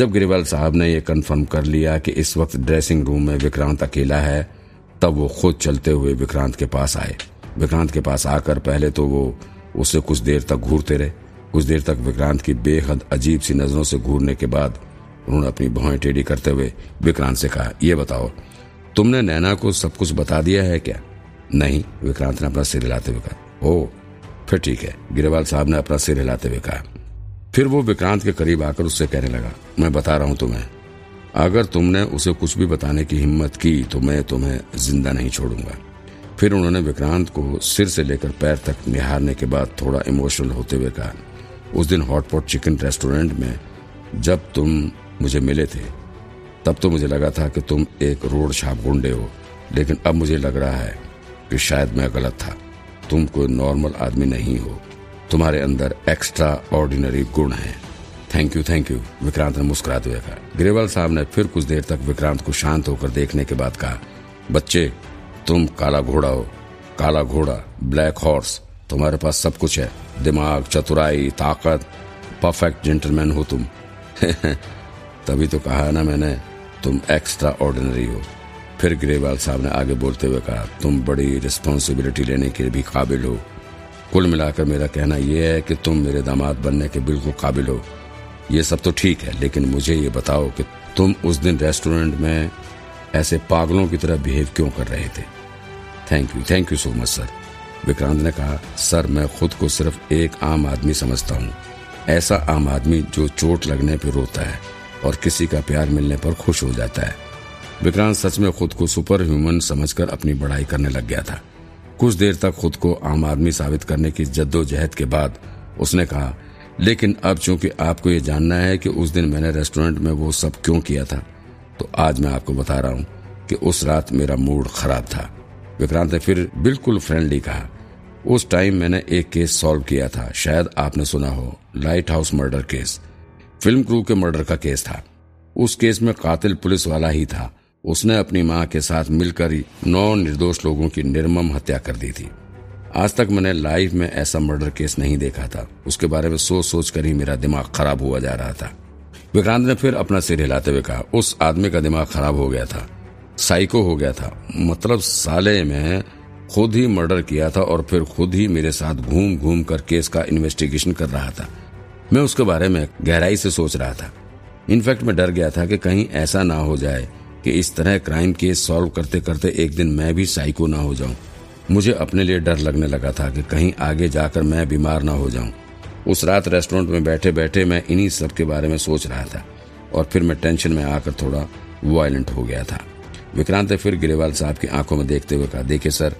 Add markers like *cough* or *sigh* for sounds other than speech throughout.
जब गिरिवाल साहब ने यह कंफर्म कर लिया कि इस वक्त ड्रेसिंग रूम में विक्रांत अकेला है, तब वो खुद चलते हुए विक्रांत के पास आए। विक्रांत के पास आकर पहले तो वो उससे कुछ देर तक घूरते रहे। कुछ देर तक विक्रांत की बेहद अजीब सी नज़रों से घूरने के बाद उन्होंने अपनी भौएँ टेढ़ी करते हुए विक्रांत से कहा यह बताओ, तुमने नैना को सब कुछ बता दिया है क्या? नहीं, विक्रांत ने अपना सिर हिलाते हुए कहा। ओ, फिर ठीक है, गिरेवाल साहब ने अपना सिर हिलाते हुए कहा। फिर वो विक्रांत के करीब आकर उससे कहने लगा मैं बता रहा हूँ तुम्हें। अगर तुमने उसे कुछ भी बताने की हिम्मत की तो मैं तुम्हें ज़िंदा नहीं छोड़ूँगा। फिर उन्होंने विक्रांत को सिर से लेकर पैर तक निहारने के बाद थोड़ा इमोशनल होते हुए कहा, उस दिन हॉटपॉट चिकन रेस्टोरेंट में जब तुम मुझे मिले थे, तब तो मुझे लगा था कि तुम एक रोड छाप गुंडे हो, लेकिन अब मुझे लग रहा है कि शायद मैं गलत था। तुम कोई नॉर्मल आदमी नहीं हो। तुम्हारे अंदर एक्स्ट्रा ऑर्डिनरी गुण है। Thank you thank you Vikrant ने मुस्कुराते हुए कहा। ग्रेवाल साहब ने फिर कुछ देर तक विक्रांत को शांत होकर देखने के बाद कहा, बच्चे, तुम काला घोड़ा हो। काला घोड़ा, ब्लैक हॉर्स, तुम्हारे पास सब कुछ है। दिमाग, चतुराई, ताकत, परफेक्ट जेंटलमैन हो तुम। *laughs* तभी तो कहा ना मैंने, तुम एक्स्ट्रा ऑर्डिनरी हो। फिर ग्रेवाल साहब ने आगे बोलते हुए कहा, तुम बड़ी रिस्पॉन्सिबिलिटी लेने के भी काबिल हो। कुल मिलाकर मेरा कहना यह है कि तुम मेरे दामाद बनने के बिल्कुल काबिल हो। ये सब तो ठीक है, लेकिन मुझे ये बताओ कि तुम उस दिन रेस्टोरेंट में ऐसे पागलों की तरह बिहेव क्यों कर रहे थे? Thank you thank you so much sir Vikrant ने कहा, सर, मैं खुद को सिर्फ़ एक आम आदमी समझता हूँ। ऐसा आम आदमी जो चोट लगने पर रोता है और किसी का प्यार मिलने पर खुश हो जाता है। विक्रांत सच में खुद को सुपर ह्यूमन समझकर अपनी बढ़ाई करने लग गया था। कुछ देर तक खुद को आम आदमी साबित करने की जद्दोजहद के बाद उसने कहा लेकिन अब चूँकि आपको ये जानना है कि उस दिन मैंने रेस्टोरेंट में वो सब क्यों किया था तो आज मैं आपको बता रहा हूँ कि उस रात मेरा मूड खराब था। विक्रांत ने फिर बिल्कुल फ्रेंडली कहा, उस टाइम मैंने एक केस सॉल्व किया था, शायद आपने सुना हो lighthouse murder case film crew के मर्डर का केस था। उस केस में कातिल पुलिस वाला ही था। उसने अपनी माँ के साथ मिलकर नौ निर्दोष लोगों की निर्मम हत्या कर दी थी। आज तक मैंने लाइफ में ऐसा मर्डर केस नहीं देखा था। उसके बारे में सोच सोच कर ही मेरा दिमाग खराब हुआ जा रहा था। विक्रांत ने फिर अपना सिर हिलाते हुए कहा, उस आदमी का दिमाग खराब हो गया था। साइको हो गया था। मतलब साले में खुद ही मर्डर किया था और फिर खुद ही मेरे साथ घूम घूम कर केस का इन्वेस्टिगेशन कर रहा था। मैं उसके बारे में गहराई से सोच रहा था। इनफैक्ट मैं डर गया था कि कहीं ऐसा ना हो जाए कि इस तरह क्राइम केस सॉल्व करते करते एक दिन मैं भी साइको ना हो जाऊँ। मुझे अपने लिए डर लगने लगा था कि कहीं आगे जाकर मैं बीमार ना हो जाऊँ। उस रात रेस्टोरेंट में बैठे बैठे मैं इन्हीं सब के बारे में सोच रहा था और फिर मैं टेंशन में आकर थोड़ा वायलेंट हो गया था। विक्रांत ने फिर गिरेवाल साहब की आँखों में देखते हुए कहा देखिए सर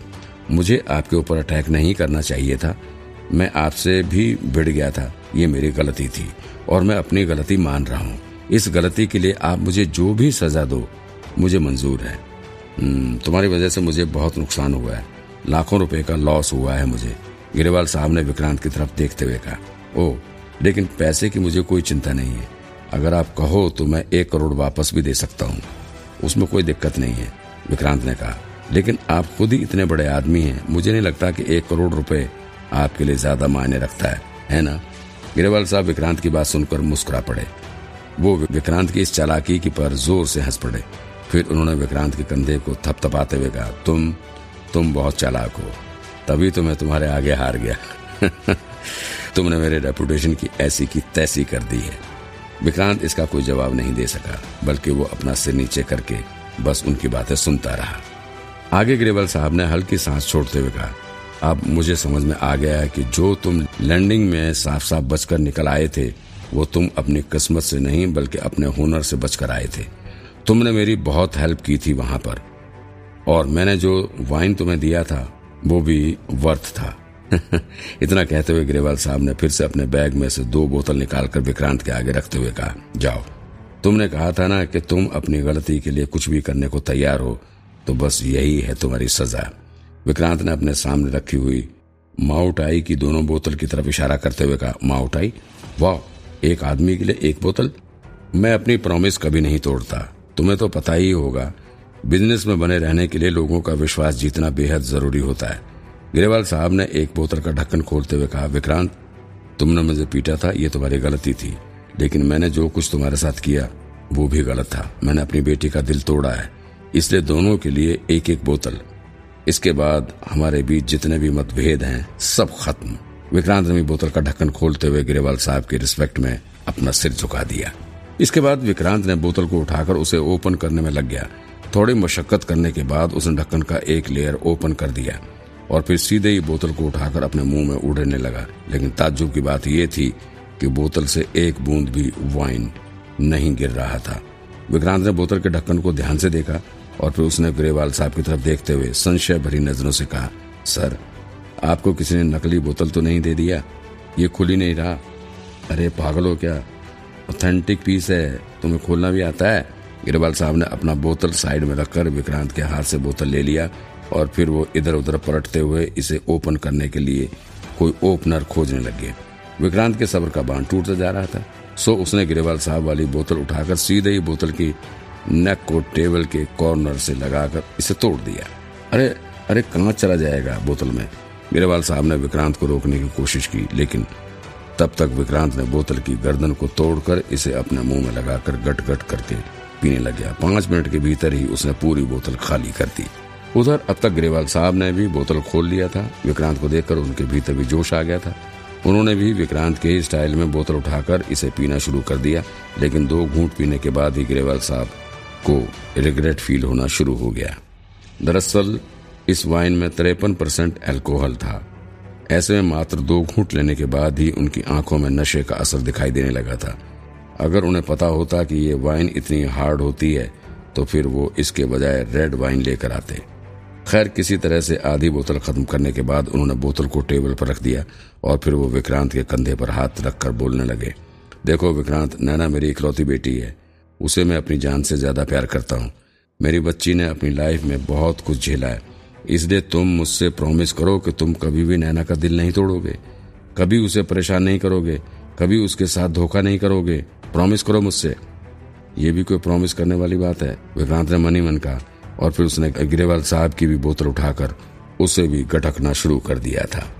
मुझे आपके ऊपर अटैक नहीं करना चाहिए था। मैं आपसे भी भिड़ गया था। ये मेरी गलती थी और मैं अपनी गलती मान रहा हूँ। इस गलती के लिए आप मुझे जो भी सजा दो मुझे मंजूर है। हम्म, तुम्हारी वजह से मुझे बहुत नुकसान हुआ है। लाखों रुपए का लॉस हुआ है मुझे। गिरेवाल साहब ने विक्रांत की तरफ़ देखते हुए कहा, ओ, लेकिन पैसे की मुझे कोई चिंता नहीं है। अगर आप कहो तो मैं एक करोड़ वापस भी दे सकता हूँ। उसमें कोई दिक्कत नहीं है, विक्रांत ने कहा। लेकिन आप खुद ही इतने बड़े आदमी हैं, मुझे नहीं लगता कि एक करोड़ रुपए आपके लिए ज़्यादा मायने रखता है है ना? गिरेवाल साहब विक्रांत की बात सुनकर मुस्कुरा पड़े। वो विक्रांत की इस चालाकी पर ज़ोर से हंस पड़े। फिर उन्होंने विक्रांत के कंधे को थपथपाते हुए कहा, तुम तुम बहुत चालाक हो। तभी तो मैं तुम्हारे आगे हार गया। *laughs* तुमने मेरे रेपुटेशन की ऐसी की तैसी कर दी है। विक्रांत इसका कोई जवाब नहीं दे सका, बल्कि वो अपना सिर नीचे करके बस उनकी बातें सुनता रहा। आगे ग्रेवल साहब ने हल्की सांस छोड़ते हुए कहा, अब मुझे समझ में आ गया है कि जो तुम लैंडिंग में साफ़ साफ़ बचकर निकल आए थे, वो तुम अपनी किस्मत से नहीं, बल्कि अपने हुनर से बचकर आए थे। तुमने मेरी बहुत हेल्प की थी वहाँ पर। और मैंने जो वाइन तुम्हें दिया था, वो भी वर्थ था। *laughs* इतना कहते हुए ग्रेवाल साहब ने फिर से अपने बैग में से दो बोतल निकालकर विक्रांत के आगे रखते हुए कहा, जाओ। तुमने कहा था ना कि तुम अपनी गलती के लिए कुछ भी करने को तैयार हो तो बस यही है तुम्हारी सजा। विक्रांत ने अपने सामने रखी हुई माउटाई की दोनों बोतल की तरफ़ इशारा करते हुए कहा माउटाई वाह एक आदमी के लिए एक बोतल? मैं अपनी प्रॉमिस कभी नहीं तोड़ता। तुम्हें तो पता ही होगा बिज़नेस में बने रहने के लिए लोगों का विश्वास जीतना बेहद ज़रूरी होता है। ग्रेवाल साहब ने एक बोतल का ढक्कन खोलते हुए कहा, विक्रांत, तुमने मुझे पीटा था, ये तुम्हारी गलती थी। लेकिन मैंने जो कुछ तुम्हारे साथ किया, वो भी गलत था। मैंने अपनी बेटी का दिल तोड़ा है। इसलिए दोनों के लिए एक एक बोतल। इसके बाद हमारे बीच जितने भी मतभेद हैं, सब खत्म। विक्रांत ने बोतल का ढक्कन खोलते हुए गिरेवाल साहब की रिस्पेक्ट में अपना सिर झुका दिया। इसके बाद विक्रांत ने बोतल को उठाकर उसे ओपन करने में लग गया। थोड़ी मशक्कत करने के बाद उसने ढक्कन का एक लेयर ओपन कर दिया और फिर सीधे ही बोतल को उठाकर अपने मुँह में उड़ने लगा। लेकिन ताज्जुब की बात यह थी कि बोतल से एक बूंद भी वाइन नहीं गिर रहा था। विक्रांत ने बोतल के ढक्कन को ध्यान से देखा और फिर उसने ग्रेवाल साहब की तरफ़ देखते हुए संशय भरी नज़रों से कहा, सर, आपको किसी ने नकली बोतल तो नहीं दे दिया? ये खुली नहीं रहा। अरे पागल हो क्या? ऑथेंटिक पीस है। तुम्हें खोलना भी आता है? गिरवाल साहब ने अपना बोतल साइड में रखकर विक्रांत के हाथ से बोतल ले लिया और फिर वो इधर उधर पलटते हुए इसे ओपन करने के लिए कोई ओपनर खोजने लगे विक्रांत के सब्र का बाँध टूटता जा रहा था। सो उसने गिरेवाल साहब वाली बोतल उठाकर सीधे ही बोतल की नेक को टेबल के कॉर्नर से लगाकर इसे तोड़ दिया। अरे अरे कहाँ चला जाएगा बोतल में? गिरेवाल साहब ने विक्रांत को रोकने की कोशिश की, लेकिन तब तक विक्रांत ने बोतल की गर्दन को तोड़कर इसे अपने मुँह में लगाकर गट गट करके पीने लग गया। पाँच मिनट के भीतर ही उसने पूरी बोतल खाली कर दी। उधर अब तक ग्रेवाल साहब ने भी बोतल खोल लिया था। विक्रांत को देखकर उनके भीतर भी जोश आ गया था। उन्होंने भी विक्रांत के स्टाइल में बोतल उठाकर इसे पीना शुरू कर दिया, लेकिन दो घूंट पीने के बाद ही ग्रेवाल साहब को रिग्रेट फील होना शुरू हो गया। दरअसल, इस वाइन में तिरपन परसेंट एल्कोहल था। ऐसे में मात्र दो घूंट लेने के बाद ही उनकी आँखों में नशे का असर दिखाई देने लगा था। अगर उन्हें पता होता कि ये वाइन इतनी हार्ड होती है तो फिर वो इसके बजाय रेड वाइन लेकर आते। खैर, किसी तरह से आधी बोतल खत्म करने के बाद उन्होंने बोतल को टेबल पर रख दिया और फिर वो विक्रांत के कंधे पर हाथ रखकर बोलने लगे, देखो विक्रांत, नैना मेरी इकलौती बेटी है। उसे मैं अपनी जान से ज़्यादा प्यार करता हूँ। मेरी बच्ची ने अपनी लाइफ में बहुत कुछ झेला है। इसलिए तुम मुझसे प्रॉमिस करो कि तुम कभी भी नैना का दिल नहीं तोड़ोगे। कभी उसे परेशान नहीं करोगे। कभी उसके साथ धोखा नहीं करोगे। प्रॉमिस करो मुझसे। ये भी कोई प्रॉमिस करने वाली बात है। विक्रांत ने मनी मन कहा और फिर उसने गिरेवाल साहब की भी बोतल उठाकर उसे भी गटकना शुरू कर दिया था।